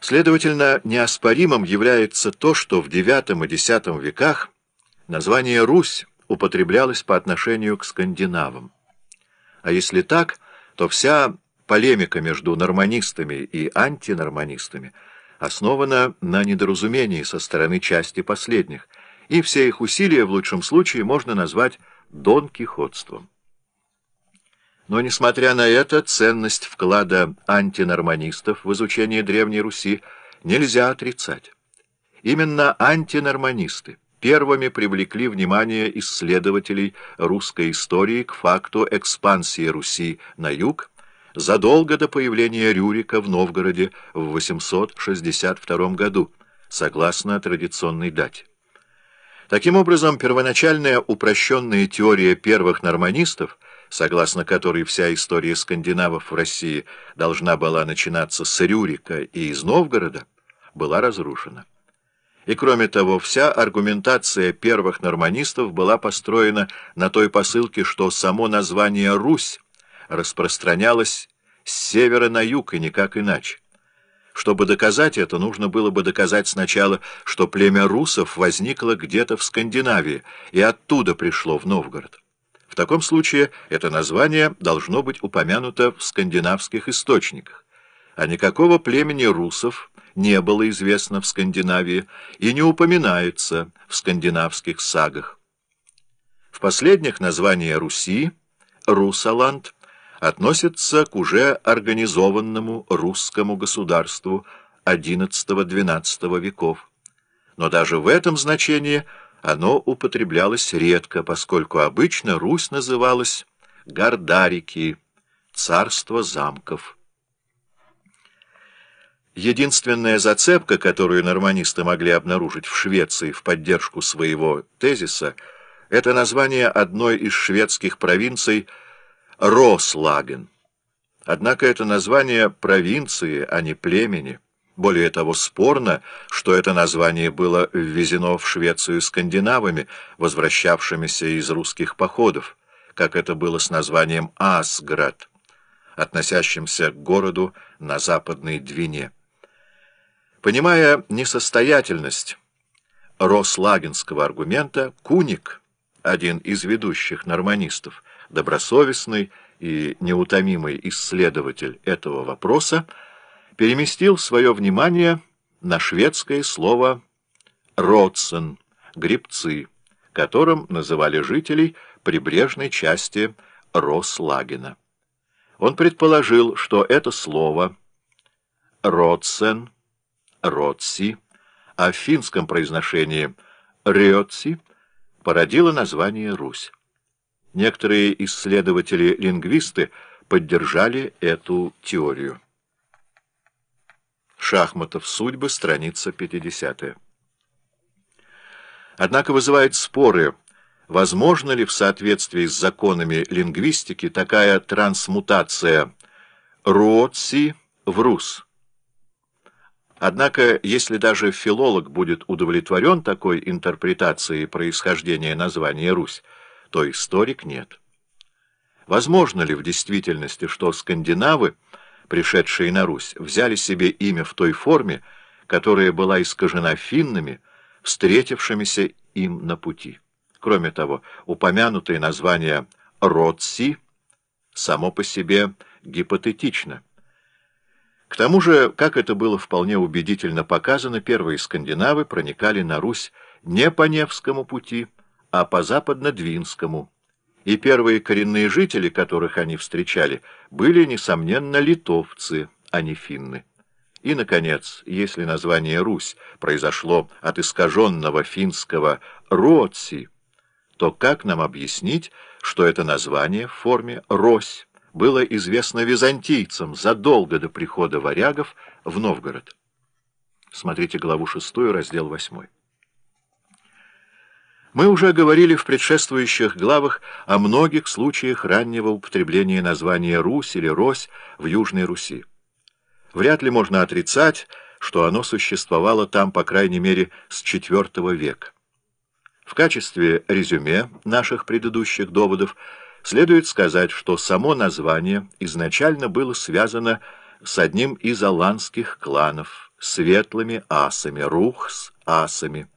Следовательно, неоспоримым является то, что в IX и X веках название «Русь» употреблялось по отношению к скандинавам. А если так, то вся полемика между норманистами и антинорманистами основана на недоразумении со стороны части последних, и все их усилия в лучшем случае можно назвать донкихотством. Но, несмотря на это, ценность вклада антинорманистов в изучение Древней Руси нельзя отрицать. Именно антинорманисты первыми привлекли внимание исследователей русской истории к факту экспансии Руси на юг задолго до появления Рюрика в Новгороде в 862 году, согласно традиционной дате. Таким образом, первоначальная упрощенная теория первых норманистов, согласно которой вся история скандинавов в России должна была начинаться с Рюрика и из Новгорода, была разрушена. И кроме того, вся аргументация первых норманистов была построена на той посылке, что само название «Русь» распространялось с севера на юг и никак иначе. Чтобы доказать это, нужно было бы доказать сначала, что племя русов возникло где-то в Скандинавии и оттуда пришло в Новгород. Таком случае это название должно быть упомянуто в скандинавских источниках, а никакого племени русов не было известно в Скандинавии и не упоминается в скандинавских сагах. В последних название Руси, Русаланд, относится к уже организованному русскому государству XI-XII веков. Но даже в этом значении оно употреблялось редко, поскольку обычно Русь называлась Гордарики, царство замков. Единственная зацепка, которую норманисты могли обнаружить в Швеции в поддержку своего тезиса, это название одной из шведских провинций – Рослаген. Однако это название провинции, а не племени. Более того, спорно, что это название было ввезено в Швецию скандинавами, возвращавшимися из русских походов, как это было с названием Асград, относящимся к городу на западной Двине. Понимая несостоятельность рослагенского аргумента, Куник, один из ведущих норманистов, добросовестный и неутомимый исследователь этого вопроса, переместил свое внимание на шведское слово «родсен» — «грибцы», которым называли жителей прибрежной части Рослагена. Он предположил, что это слово «родсен», «родси», а в финском произношении «рёци» породило название «Русь». Некоторые исследователи-лингвисты поддержали эту теорию. Шахматов. Судьбы. Страница 50. Однако вызывает споры, возможно ли в соответствии с законами лингвистики такая трансмутация «руотси» в «рус». Однако, если даже филолог будет удовлетворен такой интерпретацией происхождения названия «Русь», то историк нет. Возможно ли в действительности, что скандинавы, пришедшие на Русь, взяли себе имя в той форме, которая была искажена финнами, встретившимися им на пути? Кроме того, упомянутое название «Ротси» само по себе гипотетично. К тому же, как это было вполне убедительно показано, первые скандинавы проникали на Русь не по Невскому пути, а по западно-двинскому, и первые коренные жители, которых они встречали, были, несомненно, литовцы, а не финны. И, наконец, если название «Русь» произошло от искаженного финского «Роци», то как нам объяснить, что это название в форме «Рось» было известно византийцам задолго до прихода варягов в Новгород? Смотрите главу 6, раздел 8. Мы уже говорили в предшествующих главах о многих случаях раннего употребления названия «Русь» или «Рось» в Южной Руси. Вряд ли можно отрицать, что оно существовало там, по крайней мере, с IV века. В качестве резюме наших предыдущих доводов следует сказать, что само название изначально было связано с одним из аланских кланов светлыми асами, рух с асами.